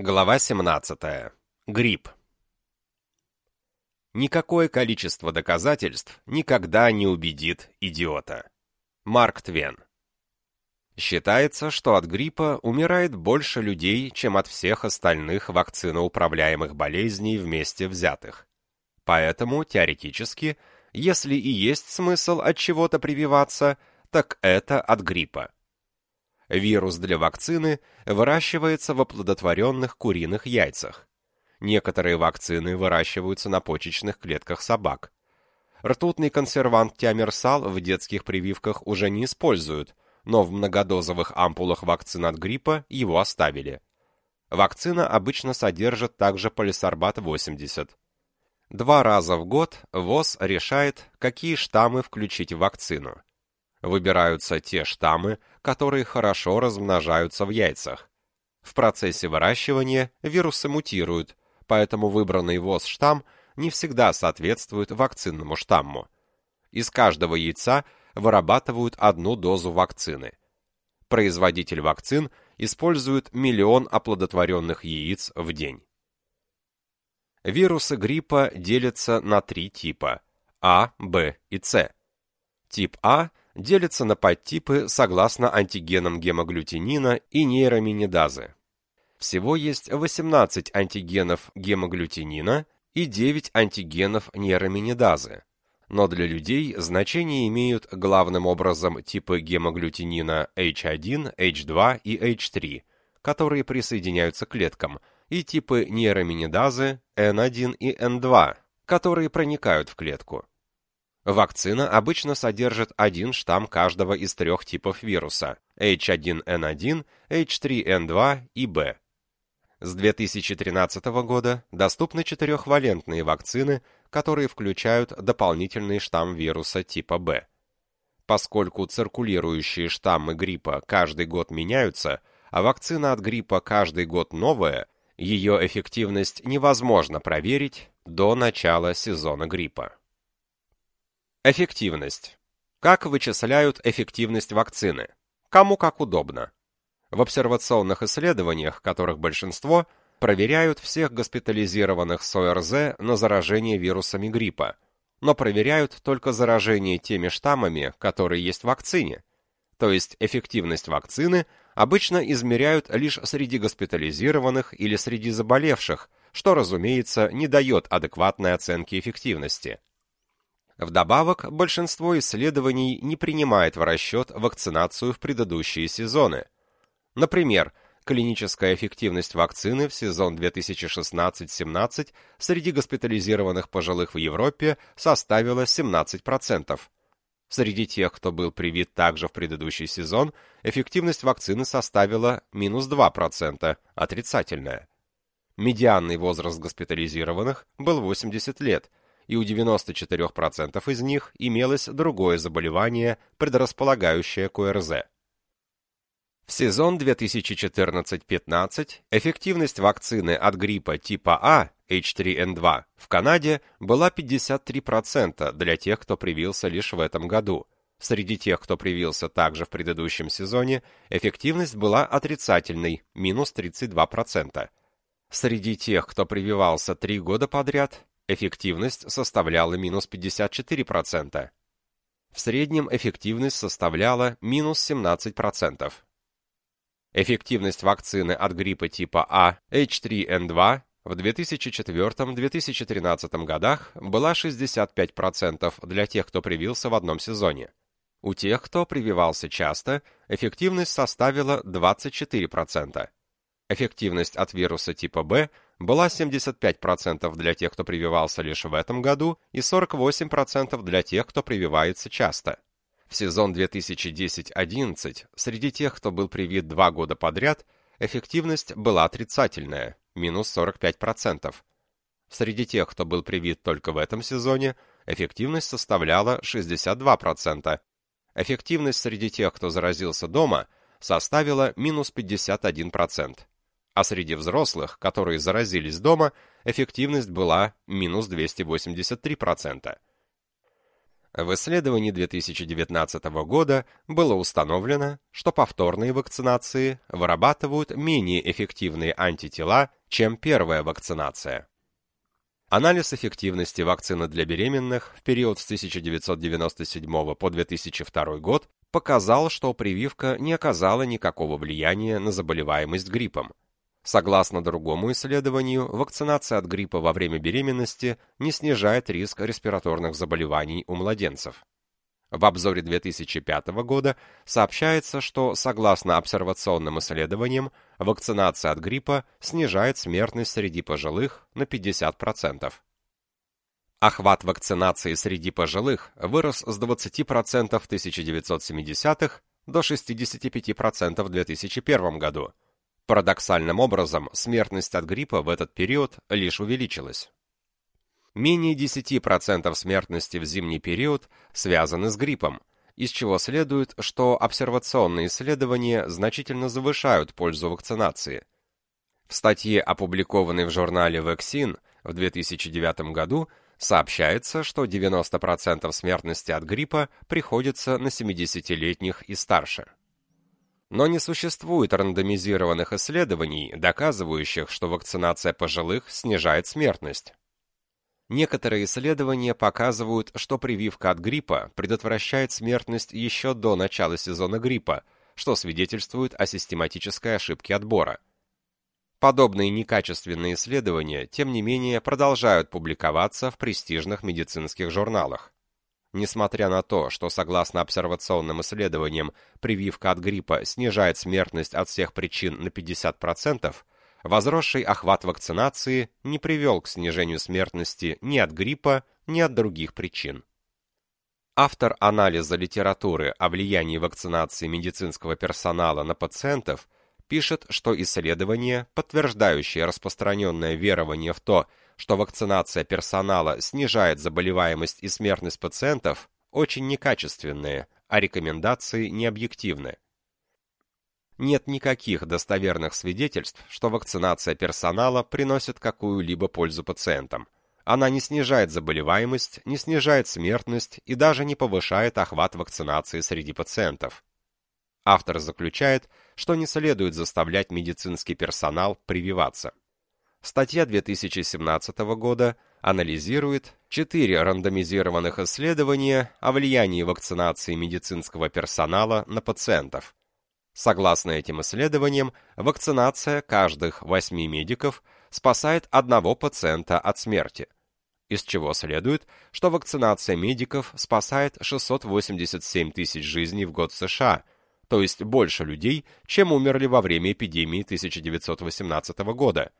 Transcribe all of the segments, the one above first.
Глава 17. Грипп. Никакое количество доказательств никогда не убедит идиота. Марк Твен. Считается, что от гриппа умирает больше людей, чем от всех остальных вакциноуправляемых болезней вместе взятых. Поэтому, теоретически, если и есть смысл от чего-то прививаться, так это от гриппа. Вирус для вакцины выращивается в оплодотворенных куриных яйцах. Некоторые вакцины выращиваются на почечных клетках собак. Ртутный консервант тиамерсал в детских прививках уже не используют, но в многодозовых ампулах вакцин от гриппа его оставили. Вакцина обычно содержит также полисорбат-80. Два раза в год ВОЗ решает, какие штаммы включить в вакцину. Выбираются те штаммы, которые хорошо размножаются в яйцах. В процессе выращивания вирусы мутируют, поэтому выбранный ВОЗ штамм не всегда соответствует вакцинному штамму. Из каждого яйца вырабатывают одну дозу вакцины. Производитель вакцин использует миллион оплодотворенных яиц в день. Вирусы гриппа делятся на три типа – А, Б и С. Тип А делятся на подтипы согласно антигенам гемоглютинина и нейроминидазы. Всего есть 18 антигенов гемоглютинина и 9 антигенов нейроминидазы. Но для людей значение имеют главным образом типы гемоглютинина H1, H2 и H3, которые присоединяются к клеткам, и типы нейроминидазы N1 и N2, которые проникают в клетку. Вакцина обычно содержит один штамм каждого из трех типов вируса – H1N1, H3N2 и B. С 2013 года доступны четырехвалентные вакцины, которые включают дополнительный штамм вируса типа B. Поскольку циркулирующие штаммы гриппа каждый год меняются, а вакцина от гриппа каждый год новая, ее эффективность невозможно проверить до начала сезона гриппа. Эффективность. Как вычисляют эффективность вакцины? Кому как удобно. В обсервационных исследованиях, которых большинство, проверяют всех госпитализированных с ОРЗ на заражение вирусами гриппа, но проверяют только заражение теми штаммами, которые есть в вакцине. То есть эффективность вакцины обычно измеряют лишь среди госпитализированных или среди заболевших, что, разумеется, не дает адекватной оценки эффективности. Вдобавок, большинство исследований не принимает в расчет вакцинацию в предыдущие сезоны. Например, клиническая эффективность вакцины в сезон 2016-17 среди госпитализированных пожилых в Европе составила 17%. Среди тех, кто был привит также в предыдущий сезон, эффективность вакцины составила минус 2%, отрицательная. Медианный возраст госпитализированных был 80 лет, и у 94% из них имелось другое заболевание, предрасполагающее к ОРЗ. В сезон 2014-15 эффективность вакцины от гриппа типа А H3N2 в Канаде была 53% для тех, кто привился лишь в этом году. Среди тех, кто привился также в предыдущем сезоне, эффективность была отрицательной, минус 32%. Среди тех, кто прививался три года подряд, эффективность составляла минус 54%. В среднем эффективность составляла минус 17%. Эффективность вакцины от гриппа типа А H3N2 в 2004-2013 годах была 65% для тех, кто привился в одном сезоне. У тех, кто прививался часто, эффективность составила 24%. Эффективность от вируса типа Б была 75% для тех, кто прививался лишь в этом году, и 48% для тех, кто прививается часто. В сезон 2010-11 среди тех, кто был привит два года подряд, эффективность была отрицательная, минус 45%. Среди тех, кто был привит только в этом сезоне, эффективность составляла 62%. Эффективность среди тех, кто заразился дома, составила минус 51% а среди взрослых, которые заразились дома, эффективность была минус 283%. В исследовании 2019 года было установлено, что повторные вакцинации вырабатывают менее эффективные антитела, чем первая вакцинация. Анализ эффективности вакцины для беременных в период с 1997 по 2002 год показал, что прививка не оказала никакого влияния на заболеваемость гриппом. Согласно другому исследованию, вакцинация от гриппа во время беременности не снижает риск респираторных заболеваний у младенцев. В обзоре 2005 года сообщается, что, согласно обсервационным исследованиям, вакцинация от гриппа снижает смертность среди пожилых на 50%. Охват вакцинации среди пожилых вырос с 20% в 1970-х до 65% в 2001 году. Парадоксальным образом, смертность от гриппа в этот период лишь увеличилась. Менее 10% смертности в зимний период связаны с гриппом, из чего следует, что обсервационные исследования значительно завышают пользу вакцинации. В статье, опубликованной в журнале Vaccine в 2009 году, Сообщается, что 90% смертности от гриппа приходится на 70-летних и старше. Но не существует рандомизированных исследований, доказывающих, что вакцинация пожилых снижает смертность. Некоторые исследования показывают, что прививка от гриппа предотвращает смертность еще до начала сезона гриппа, что свидетельствует о систематической ошибке отбора. Подобные некачественные исследования, тем не менее, продолжают публиковаться в престижных медицинских журналах. Несмотря на то, что согласно обсервационным исследованиям прививка от гриппа снижает смертность от всех причин на 50%, возросший охват вакцинации не привел к снижению смертности ни от гриппа, ни от других причин. Автор анализа литературы о влиянии вакцинации медицинского персонала на пациентов пишет, что исследования, подтверждающие распространенное верование в то, что вакцинация персонала снижает заболеваемость и смертность пациентов, очень некачественные, а рекомендации необъективны. Нет никаких достоверных свидетельств, что вакцинация персонала приносит какую-либо пользу пациентам. Она не снижает заболеваемость, не снижает смертность и даже не повышает охват вакцинации среди пациентов. Автор заключает, что не следует заставлять медицинский персонал прививаться. Статья 2017 года анализирует четыре рандомизированных исследования о влиянии вакцинации медицинского персонала на пациентов. Согласно этим исследованиям, вакцинация каждых восьми медиков спасает одного пациента от смерти, из чего следует, что вакцинация медиков спасает 687 тысяч жизней в год США – то есть больше людей, чем умерли во время эпидемии 1918 года.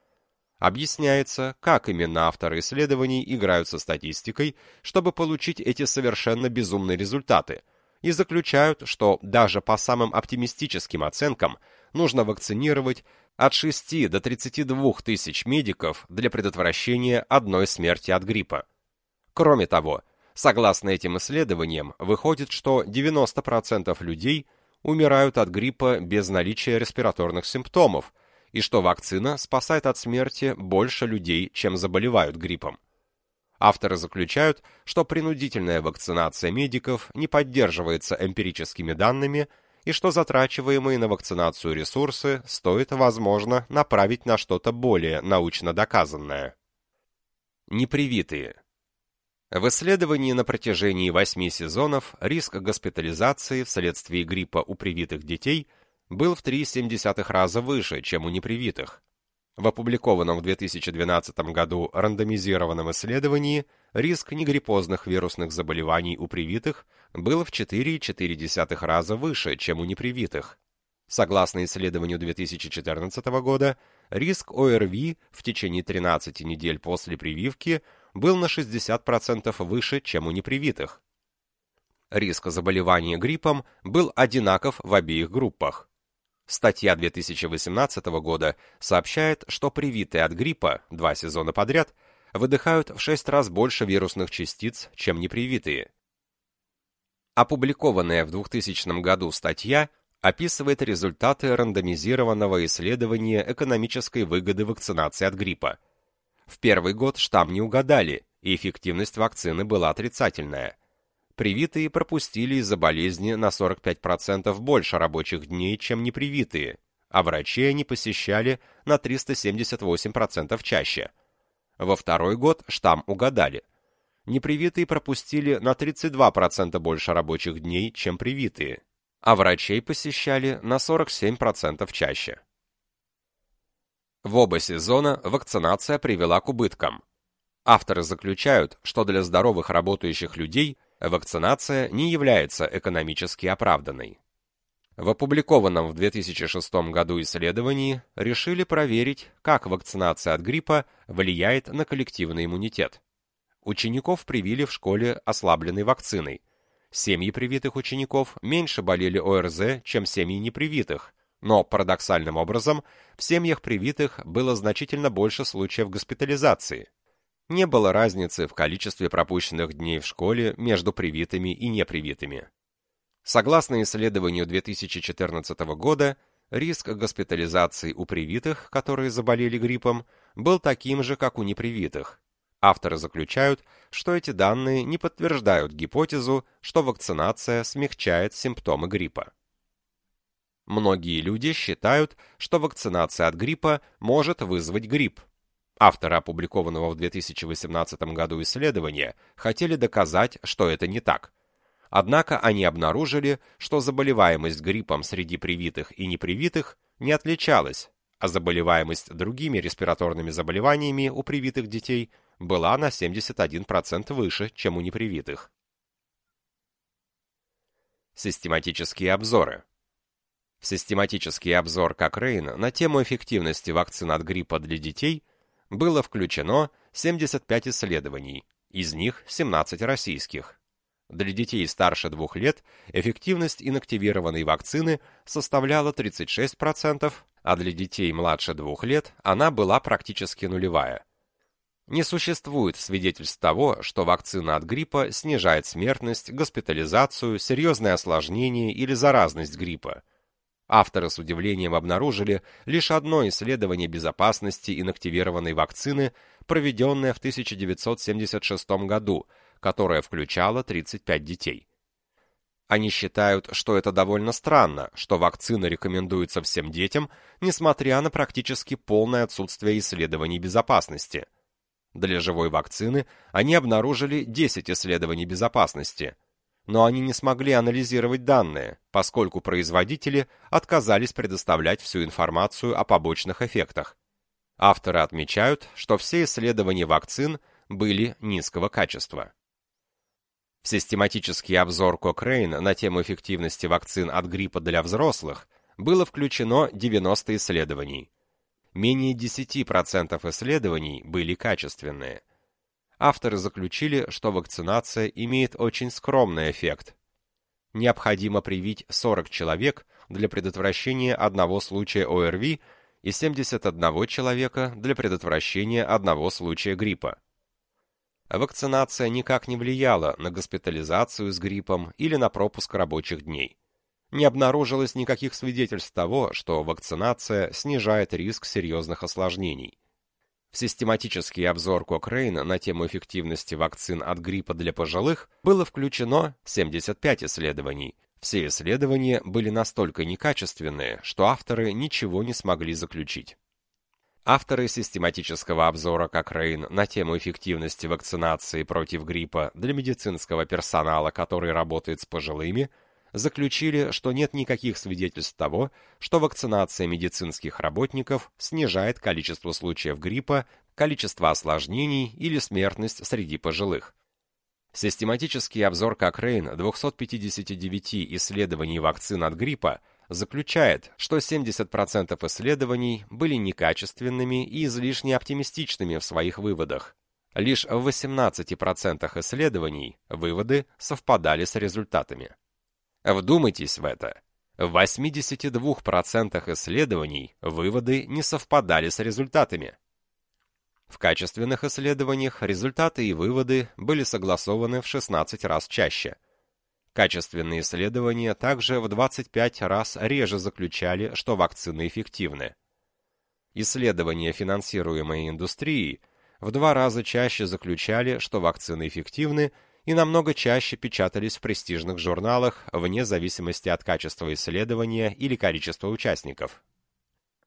Объясняется, как именно авторы исследований играют со статистикой, чтобы получить эти совершенно безумные результаты, и заключают, что даже по самым оптимистическим оценкам нужно вакцинировать от 6 до 32 тысяч медиков для предотвращения одной смерти от гриппа. Кроме того, согласно этим исследованиям, выходит, что 90% людей – умирают от гриппа без наличия респираторных симптомов, и что вакцина спасает от смерти больше людей, чем заболевают гриппом. Авторы заключают, что принудительная вакцинация медиков не поддерживается эмпирическими данными и что затрачиваемые на вакцинацию ресурсы стоит, возможно, направить на что-то более научно доказанное. Непривитые – в исследовании на протяжении восьми сезонов риск госпитализации вследствие гриппа у привитых детей был в 3,7 раза выше, чем у непривитых. В опубликованном в 2012 году рандомизированном исследовании риск негриппозных вирусных заболеваний у привитых был в 4,4 раза выше, чем у непривитых. Согласно исследованию 2014 года, риск ОРВИ в течение 13 недель после прививки – был на 60% выше, чем у непривитых. Риск заболевания гриппом был одинаков в обеих группах. Статья 2018 года сообщает, что привитые от гриппа два сезона подряд выдыхают в 6 раз больше вирусных частиц, чем непривитые. Опубликованная в 2000 году статья описывает результаты рандомизированного исследования экономической выгоды вакцинации от гриппа. В первый год штамм не угадали, и эффективность вакцины была отрицательная. Привитые пропустили из-за болезни на 45% больше рабочих дней, чем непривитые, а врачей они посещали на 378% чаще. Во второй год штамм угадали. Непривитые пропустили на 32% больше рабочих дней, чем привитые, а врачей посещали на 47% чаще. В оба сезона вакцинация привела к убыткам. Авторы заключают, что для здоровых работающих людей вакцинация не является экономически оправданной. В опубликованном в 2006 году исследовании решили проверить, как вакцинация от гриппа влияет на коллективный иммунитет. Учеников привили в школе ослабленной вакциной. Семьи привитых учеников меньше болели ОРЗ, чем семьи непривитых, но парадоксальным образом в семьях привитых было значительно больше случаев госпитализации. Не было разницы в количестве пропущенных дней в школе между привитыми и непривитыми. Согласно исследованию 2014 года, риск госпитализации у привитых, которые заболели гриппом, был таким же, как у непривитых. Авторы заключают, что эти данные не подтверждают гипотезу, что вакцинация смягчает симптомы гриппа. Многие люди считают, что вакцинация от гриппа может вызвать грипп. Авторы опубликованного в 2018 году исследования хотели доказать, что это не так – Однако они обнаружили, что заболеваемость гриппом среди привитых и непривитых не отличалась, а заболеваемость другими респираторными заболеваниями у привитых детей была на 71% выше, чем у непривитых. Систематические обзоры. В систематический обзор Кокрейн на тему эффективности вакцин от гриппа для детей было включено 75 исследований, из них 17 российских. Для детей старше двух лет эффективность инактивированной вакцины составляла 36%, а для детей младше двух лет она была практически нулевая. Не существует свидетельств того, что вакцина от гриппа снижает смертность, госпитализацию, серьезные осложнения или заразность гриппа. Авторы с удивлением обнаружили лишь одно исследование безопасности инактивированной вакцины, проведенное в 1976 году – которая включала 35 детей. Они считают, что это довольно странно, что вакцина рекомендуется всем детям, несмотря на практически полное отсутствие исследований безопасности. Для живой вакцины они обнаружили 10 исследований безопасности, но они не смогли анализировать данные, поскольку производители отказались предоставлять всю информацию о побочных эффектах. Авторы отмечают, что все исследования вакцин были низкого качества. В систематический обзор Кокрейн на тему эффективности вакцин от гриппа для взрослых было включено 90 исследований. Менее 10% исследований были качественные. Авторы заключили, что вакцинация имеет очень скромный эффект. Необходимо привить 40 человек для предотвращения одного случая ОРВИ и 71 человека для предотвращения одного случая гриппа. Вакцинация никак не влияла на госпитализацию с гриппом или на пропуск рабочих дней. Не обнаружилось никаких свидетельств того, что вакцинация снижает риск серьезных осложнений. В систематический обзор Кокрейна на тему эффективности вакцин от гриппа для пожилых было включено 75 исследований. Все исследования были настолько некачественные, что авторы ничего не смогли заключить. Авторы систематического обзора Кокрейн на тему эффективности вакцинации против гриппа для медицинского персонала, который работает с пожилыми, заключили, что нет никаких свидетельств того, что вакцинация медицинских работников снижает количество случаев гриппа, количество осложнений или смертность среди пожилых. Систематический обзор Кокрейн 259 исследований вакцин от гриппа заключает, что 70% исследований были некачественными и излишне оптимистичными в своих выводах. Лишь в 18% исследований выводы совпадали с результатами. Вдумайтесь в это. В 82% исследований выводы не совпадали с результатами. В качественных исследованиях результаты и выводы были согласованы в 16 раз чаще – Качественные исследования также в 25 раз реже заключали, что вакцины эффективны. Исследования, финансируемые индустрией, в два раза чаще заключали, что вакцины эффективны, и намного чаще печатались в престижных журналах вне зависимости от качества исследования или количества участников.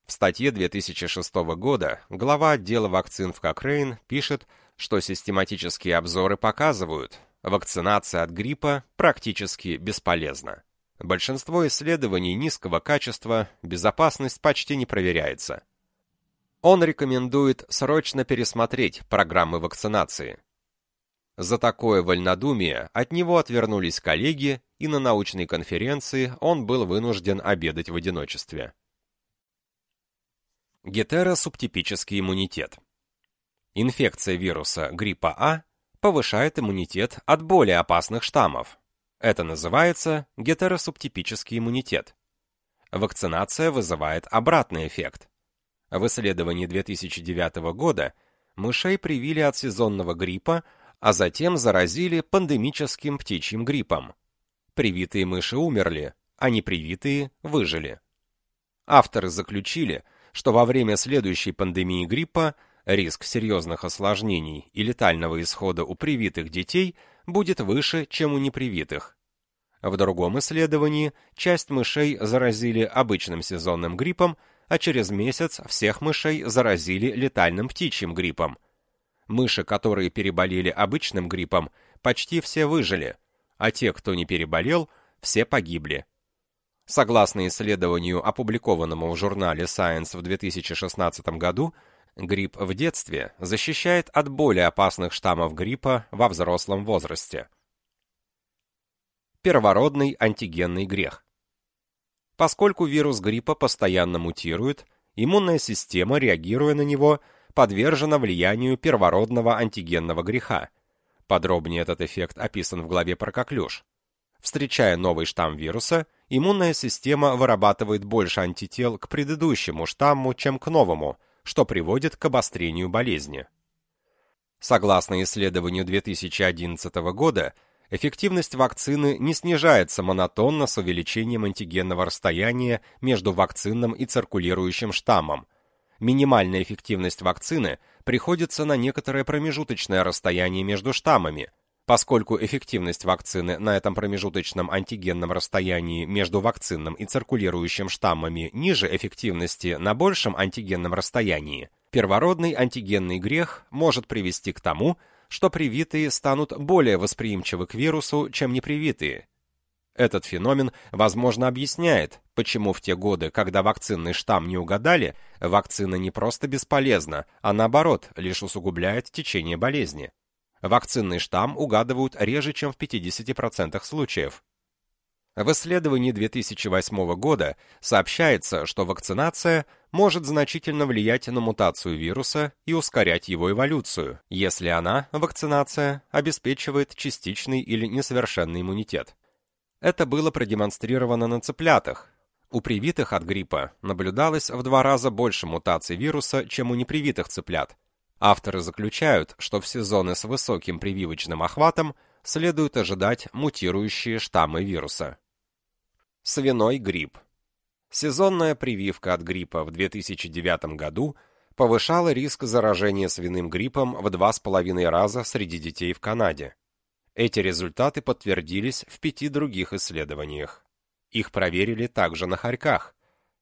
В статье 2006 года глава отдела вакцин в Cochrane пишет, что систематические обзоры показывают, вакцинация от гриппа практически бесполезна. Большинство исследований низкого качества, безопасность почти не проверяется. Он рекомендует срочно пересмотреть программы вакцинации. За такое вольнодумие от него отвернулись коллеги, и на научной конференции он был вынужден обедать в одиночестве. Гетеросубтипический иммунитет. Инфекция вируса гриппа А повышает иммунитет от более опасных штаммов. Это называется гетеросубтипический иммунитет. Вакцинация вызывает обратный эффект. В исследовании 2009 года мышей привили от сезонного гриппа, а затем заразили пандемическим птичьим гриппом. Привитые мыши умерли, а непривитые выжили. Авторы заключили, что во время следующей пандемии гриппа риск серьезных осложнений и летального исхода у привитых детей будет выше, чем у непривитых. В другом исследовании часть мышей заразили обычным сезонным гриппом, а через месяц всех мышей заразили летальным птичьим гриппом. Мыши, которые переболели обычным гриппом, почти все выжили, а те, кто не переболел, все погибли. Согласно исследованию, опубликованному в журнале Science в 2016 году, Грипп в детстве защищает от более опасных штаммов гриппа во взрослом возрасте. Первородный антигенный грех. Поскольку вирус гриппа постоянно мутирует, иммунная система, реагируя на него, подвержена влиянию первородного антигенного греха. Подробнее этот эффект описан в главе про коклюш. Встречая новый штамм вируса, иммунная система вырабатывает больше антител к предыдущему штамму, чем к новому – что приводит к обострению болезни. Согласно исследованию 2011 года, эффективность вакцины не снижается монотонно с увеличением антигенного расстояния между вакцинным и циркулирующим штаммом. Минимальная эффективность вакцины приходится на некоторое промежуточное расстояние между штаммами – Поскольку эффективность вакцины на этом промежуточном антигенном расстоянии между вакцинным и циркулирующим штаммами ниже эффективности на большем антигенном расстоянии, первородный антигенный грех может привести к тому, что привитые станут более восприимчивы к вирусу, чем непривитые. Этот феномен, возможно, объясняет, почему в те годы, когда вакцинный штамм не угадали, вакцина не просто бесполезна, а наоборот, лишь усугубляет течение болезни. Вакцинный штамм угадывают реже, чем в 50% случаев. В исследовании 2008 года сообщается, что вакцинация может значительно влиять на мутацию вируса и ускорять его эволюцию, если она, вакцинация, обеспечивает частичный или несовершенный иммунитет. Это было продемонстрировано на цыплятах. У привитых от гриппа наблюдалось в два раза больше мутаций вируса, чем у непривитых цыплят, Авторы заключают, что в сезоны с высоким прививочным охватом следует ожидать мутирующие штаммы вируса. Свиной грипп. Сезонная прививка от гриппа в 2009 году повышала риск заражения свиным гриппом в 2,5 раза среди детей в Канаде. Эти результаты подтвердились в пяти других исследованиях. Их проверили также на хорьках.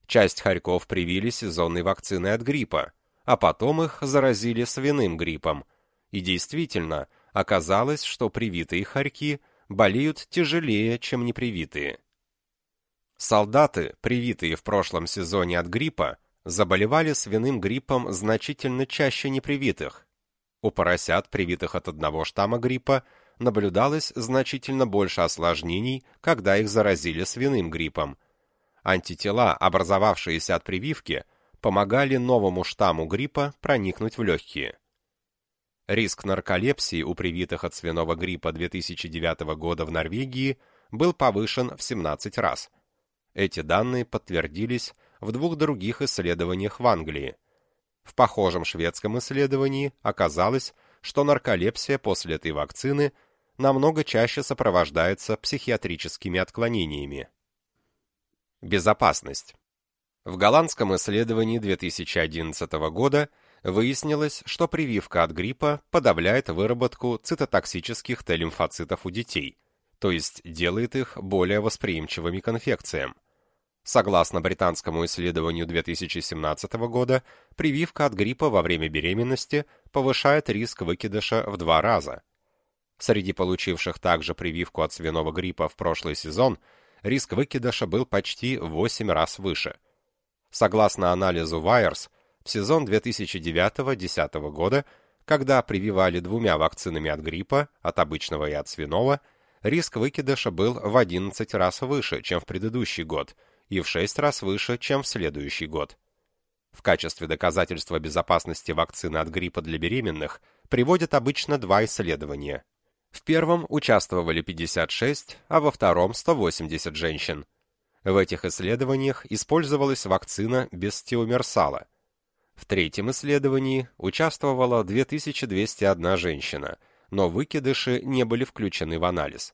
Часть хорьков привили сезонной вакциной от гриппа, а потом их заразили свиным гриппом. И действительно, оказалось, что привитые хорьки болеют тяжелее, чем непривитые. Солдаты, привитые в прошлом сезоне от гриппа, заболевали свиным гриппом значительно чаще непривитых. У поросят, привитых от одного штамма гриппа, наблюдалось значительно больше осложнений, когда их заразили свиным гриппом. Антитела, образовавшиеся от прививки, помогали новому штамму гриппа проникнуть в легкие. Риск нарколепсии у привитых от свиного гриппа 2009 года в Норвегии был повышен в 17 раз. Эти данные подтвердились в двух других исследованиях в Англии. В похожем шведском исследовании оказалось, что нарколепсия после этой вакцины намного чаще сопровождается психиатрическими отклонениями. Безопасность. В голландском исследовании 2011 года выяснилось, что прививка от гриппа подавляет выработку цитотоксических Т-лимфоцитов у детей, то есть делает их более восприимчивыми к инфекциям. Согласно британскому исследованию 2017 года, прививка от гриппа во время беременности повышает риск выкидыша в два раза. Среди получивших также прививку от свиного гриппа в прошлый сезон риск выкидыша был почти в 8 раз выше. Согласно анализу Wires, в сезон 2009-2010 года, когда прививали двумя вакцинами от гриппа, от обычного и от свиного, риск выкидыша был в 11 раз выше, чем в предыдущий год, и в 6 раз выше, чем в следующий год. В качестве доказательства безопасности вакцины от гриппа для беременных приводят обычно два исследования. В первом участвовали 56, а во втором 180 женщин. В этих исследованиях использовалась вакцина без тиомерсала. В третьем исследовании участвовала 2201 женщина, но выкидыши не были включены в анализ.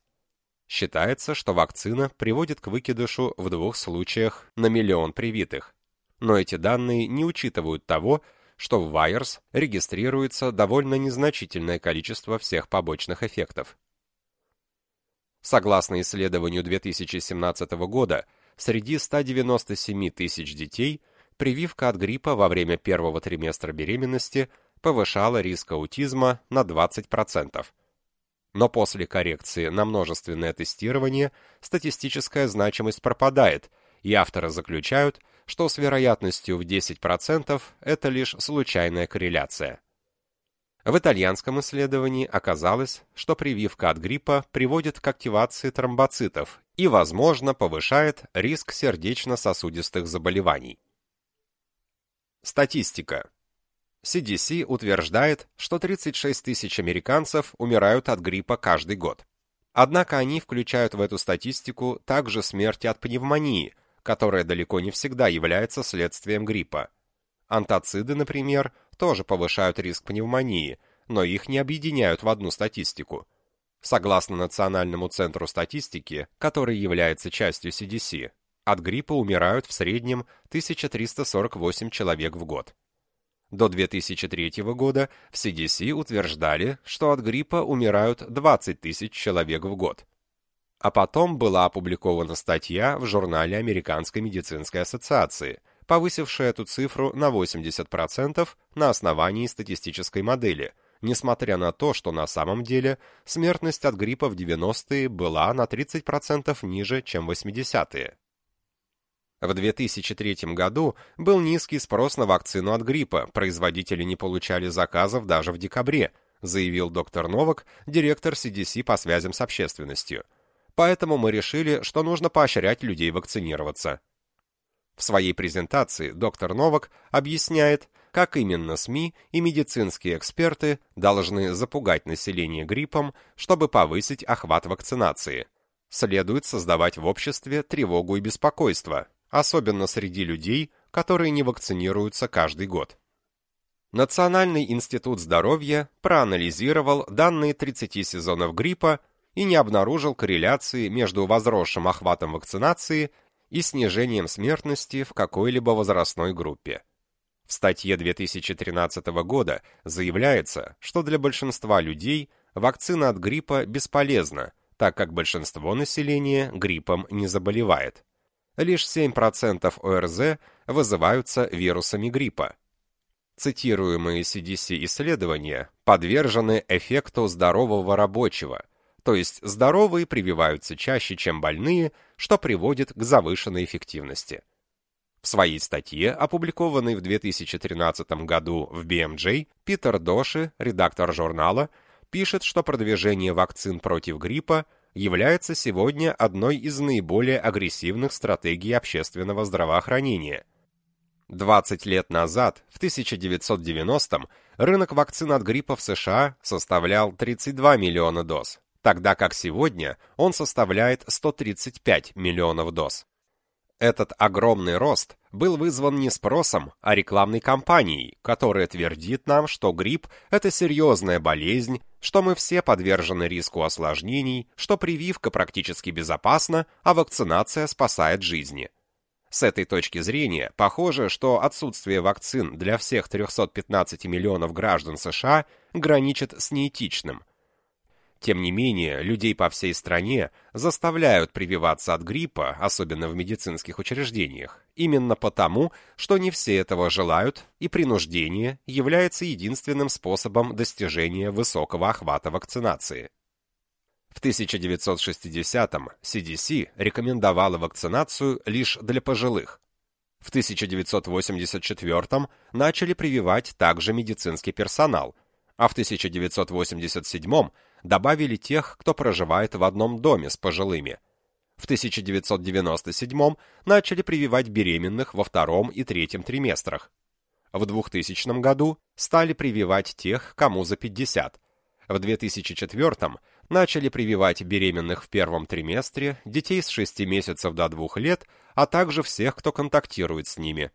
Считается, что вакцина приводит к выкидышу в двух случаях на миллион привитых. Но эти данные не учитывают того, что в Wires регистрируется довольно незначительное количество всех побочных эффектов. Согласно исследованию 2017 года, среди 197 тысяч детей прививка от гриппа во время первого триместра беременности повышала риск аутизма на 20%. Но после коррекции на множественное тестирование статистическая значимость пропадает, и авторы заключают, что с вероятностью в 10% это лишь случайная корреляция. В итальянском исследовании оказалось, что прививка от гриппа приводит к активации тромбоцитов и, возможно, повышает риск сердечно-сосудистых заболеваний. Статистика. CDC утверждает, что 36 тысяч американцев умирают от гриппа каждый год. Однако они включают в эту статистику также смерти от пневмонии – которая далеко не всегда является следствием гриппа. Антациды, например, тоже повышают риск пневмонии, но их не объединяют в одну статистику. Согласно Национальному центру статистики, который является частью CDC, от гриппа умирают в среднем 1348 человек в год. До 2003 года в CDC утверждали, что от гриппа умирают 20 тысяч человек в год а потом была опубликована статья в журнале Американской медицинской ассоциации, повысившая эту цифру на 80% на основании статистической модели, несмотря на то, что на самом деле смертность от гриппа в 90-е была на 30% ниже, чем в 80-е. В 2003 году был низкий спрос на вакцину от гриппа, производители не получали заказов даже в декабре, заявил доктор Новак, директор CDC по связям с общественностью – поэтому мы решили, что нужно поощрять людей вакцинироваться. В своей презентации доктор Новак объясняет, как именно СМИ и медицинские эксперты должны запугать население гриппом, чтобы повысить охват вакцинации. Следует создавать в обществе тревогу и беспокойство, особенно среди людей, которые не вакцинируются каждый год. Национальный институт здоровья проанализировал данные 30 сезонов гриппа и не обнаружил корреляции между возросшим охватом вакцинации и снижением смертности в какой-либо возрастной группе. В статье 2013 года заявляется, что для большинства людей вакцина от гриппа бесполезна, так как большинство населения гриппом не заболевает. Лишь 7% ОРЗ вызываются вирусами гриппа. Цитируемые CDC исследования подвержены эффекту здорового рабочего – то есть здоровые прививаются чаще, чем больные, что приводит к завышенной эффективности. В своей статье, опубликованной в 2013 году в BMJ, Питер Доши, редактор журнала, пишет, что продвижение вакцин против гриппа является сегодня одной из наиболее агрессивных стратегий общественного здравоохранения. 20 лет назад, в 1990-м, рынок вакцин от гриппа в США составлял 32 миллиона доз, тогда как сегодня он составляет 135 миллионов доз. Этот огромный рост был вызван не спросом, а рекламной кампанией, которая твердит нам, что грипп – это серьезная болезнь, что мы все подвержены риску осложнений, что прививка практически безопасна, а вакцинация спасает жизни. С этой точки зрения, похоже, что отсутствие вакцин для всех 315 миллионов граждан США граничит с неэтичным. Тем не менее, людей по всей стране заставляют прививаться от гриппа, особенно в медицинских учреждениях, именно потому, что не все этого желают, и принуждение является единственным способом достижения высокого охвата вакцинации. В 1960-м CDC рекомендовала вакцинацию лишь для пожилых. В 1984-м начали прививать также медицинский персонал, а в 1987-м добавили тех, кто проживает в одном доме с пожилыми. В 1997-м начали прививать беременных во втором и третьем триместрах. В 2000 году стали прививать тех, кому за 50. В 2004 начали прививать беременных в первом триместре, детей с 6 месяцев до 2 лет, а также всех, кто контактирует с ними.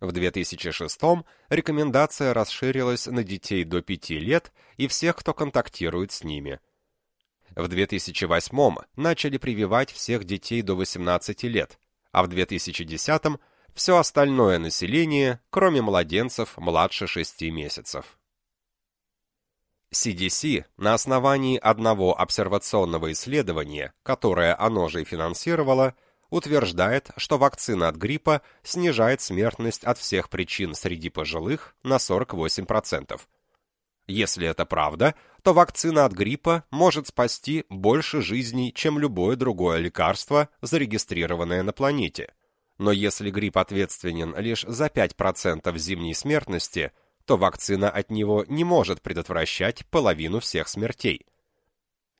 В 2006 рекомендация расширилась на детей до 5 лет и всех, кто контактирует с ними. В 2008 начали прививать всех детей до 18 лет, а в 2010 все остальное население, кроме младенцев младше 6 месяцев. CDC на основании одного обсервационного исследования, которое оно же и финансировало, утверждает, что вакцина от гриппа снижает смертность от всех причин среди пожилых на 48%. Если это правда, то вакцина от гриппа может спасти больше жизней, чем любое другое лекарство, зарегистрированное на планете. Но если грипп ответственен лишь за 5% зимней смертности – то вакцина от него не может предотвращать половину всех смертей.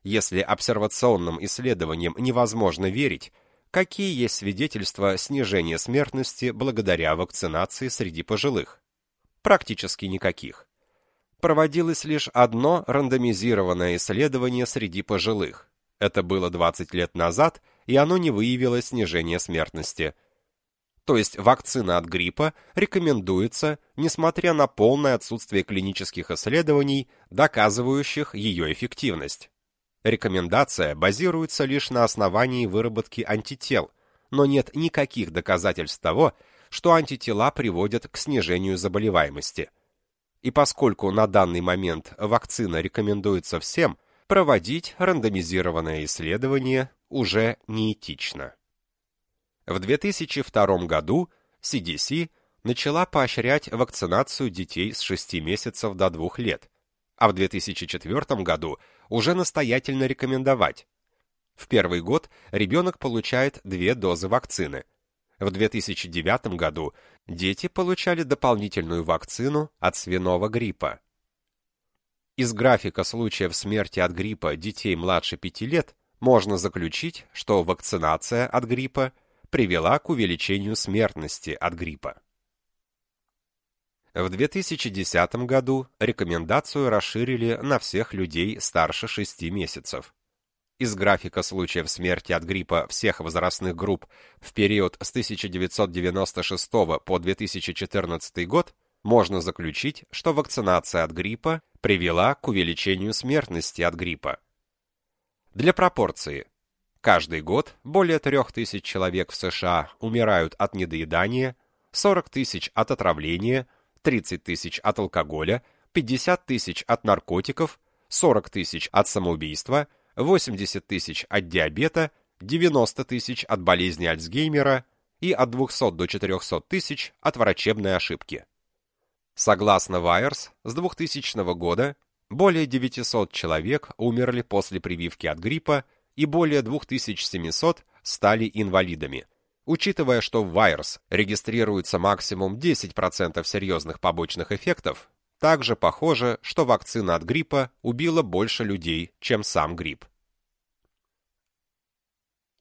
Если обсервационным исследованиям невозможно верить, какие есть свидетельства снижения смертности благодаря вакцинации среди пожилых? Практически никаких. Проводилось лишь одно рандомизированное исследование среди пожилых. Это было 20 лет назад, и оно не выявило снижения смертности – то есть вакцина от гриппа, рекомендуется, несмотря на полное отсутствие клинических исследований, доказывающих ее эффективность. Рекомендация базируется лишь на основании выработки антител, но нет никаких доказательств того, что антитела приводят к снижению заболеваемости. И поскольку на данный момент вакцина рекомендуется всем, проводить рандомизированное исследование уже неэтично. В 2002 году CDC начала поощрять вакцинацию детей с 6 месяцев до 2 лет, а в 2004 году уже настоятельно рекомендовать. В первый год ребенок получает две дозы вакцины. В 2009 году дети получали дополнительную вакцину от свиного гриппа. Из графика случаев смерти от гриппа детей младше 5 лет можно заключить, что вакцинация от гриппа – привела к увеличению смертности от гриппа. В 2010 году рекомендацию расширили на всех людей старше 6 месяцев. Из графика случаев смерти от гриппа всех возрастных групп в период с 1996 по 2014 год можно заключить, что вакцинация от гриппа привела к увеличению смертности от гриппа. Для пропорции Каждый год более 3000 человек в США умирают от недоедания, 40 тысяч от отравления, 30 тысяч от алкоголя, 50 тысяч от наркотиков, 40 тысяч от самоубийства, 80 тысяч от диабета, 90 тысяч от болезни Альцгеймера и от 200 до 400 тысяч от врачебной ошибки. Согласно Вайерс, с 2000 года более 900 человек умерли после прививки от гриппа и более 2700 стали инвалидами. Учитывая, что в Вайерс регистрируется максимум 10% серьезных побочных эффектов, также похоже, что вакцина от гриппа убила больше людей, чем сам грипп.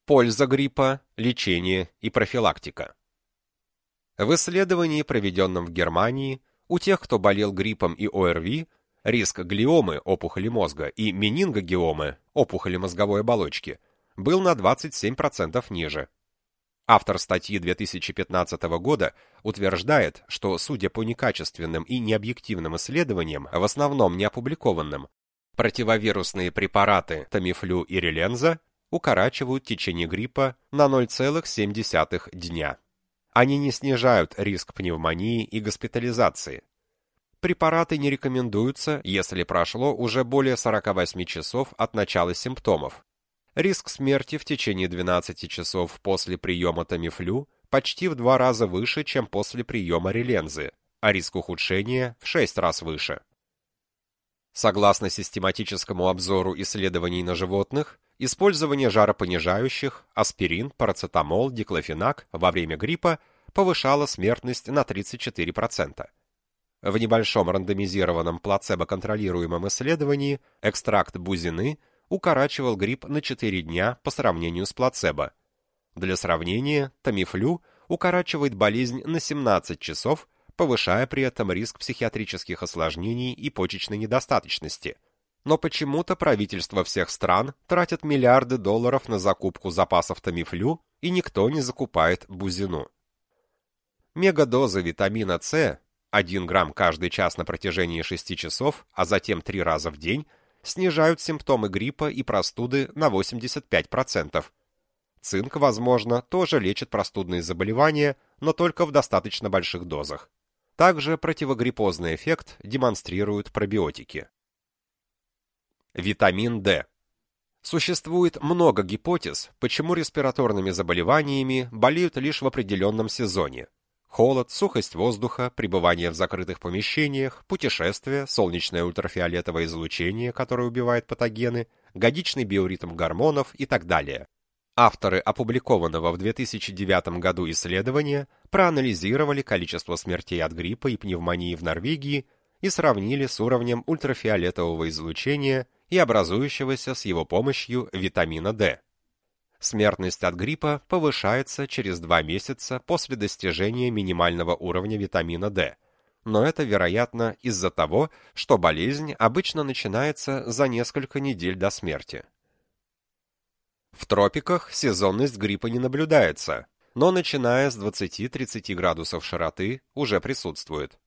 Польза гриппа, лечение и профилактика. В исследовании, проведенном в Германии, у тех, кто болел гриппом и ОРВИ, риск глиомы, опухоли мозга, и менингогиомы, опухоли мозговой оболочки, был на 27% ниже. Автор статьи 2015 года утверждает, что, судя по некачественным и необъективным исследованиям, в основном не опубликованным, противовирусные препараты Тамифлю и Реленза укорачивают течение гриппа на 0,7 дня. Они не снижают риск пневмонии и госпитализации. Препараты не рекомендуются, если прошло уже более 48 часов от начала симптомов. Риск смерти в течение 12 часов после приема тамифлю почти в два раза выше, чем после приема релензы, а риск ухудшения в 6 раз выше. Согласно систематическому обзору исследований на животных, использование жаропонижающих, аспирин, парацетамол, диклофенак во время гриппа повышало смертность на 34%. В небольшом рандомизированном плацебо-контролируемом исследовании экстракт бузины укорачивал грипп на 4 дня по сравнению с плацебо. Для сравнения, тамифлю укорачивает болезнь на 17 часов, повышая при этом риск психиатрических осложнений и почечной недостаточности. Но почему-то правительства всех стран тратят миллиарды долларов на закупку запасов тамифлю, и никто не закупает бузину. Мегадозы витамина С 1 грамм каждый час на протяжении 6 часов, а затем 3 раза в день, снижают симптомы гриппа и простуды на 85%. Цинк, возможно, тоже лечит простудные заболевания, но только в достаточно больших дозах. Также противогриппозный эффект демонстрируют пробиотики. Витамин D. Существует много гипотез, почему респираторными заболеваниями болеют лишь в определенном сезоне. Холод, сухость воздуха, пребывание в закрытых помещениях, путешествия, солнечное ультрафиолетовое излучение, которое убивает патогены, годичный биоритм гормонов и так далее. Авторы опубликованного в 2009 году исследования проанализировали количество смертей от гриппа и пневмонии в Норвегии и сравнили с уровнем ультрафиолетового излучения и образующегося с его помощью витамина D. Смертность от гриппа повышается через 2 месяца после достижения минимального уровня витамина D. Но это, вероятно, из-за того, что болезнь обычно начинается за несколько недель до смерти. В тропиках сезонность гриппа не наблюдается, но начиная с 20-30 градусов широты уже присутствует.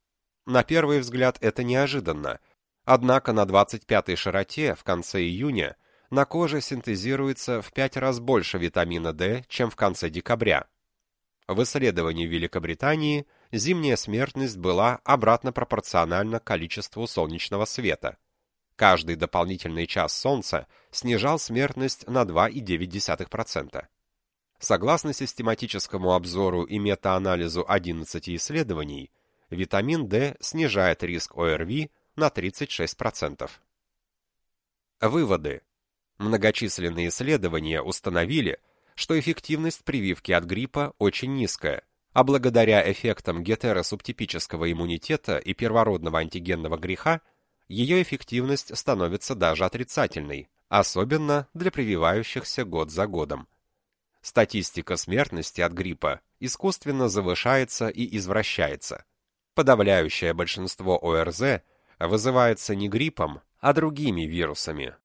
На первый взгляд это неожиданно, однако на 25-й широте в конце июня – на коже синтезируется в 5 раз больше витамина D, чем в конце декабря. В исследовании Великобритании зимняя смертность была обратно пропорциональна количеству солнечного света. Каждый дополнительный час солнца снижал смертность на 2,9%. Согласно систематическому обзору и метаанализу 11 исследований, витамин D снижает риск ОРВИ на 36%. Выводы. Многочисленные исследования установили, что эффективность прививки от гриппа очень низкая, а благодаря эффектам гетеросубтипического иммунитета и первородного антигенного греха, ее эффективность становится даже отрицательной, особенно для прививающихся год за годом. Статистика смертности от гриппа искусственно завышается и извращается. Подавляющее большинство ОРЗ вызывается не гриппом, а другими вирусами,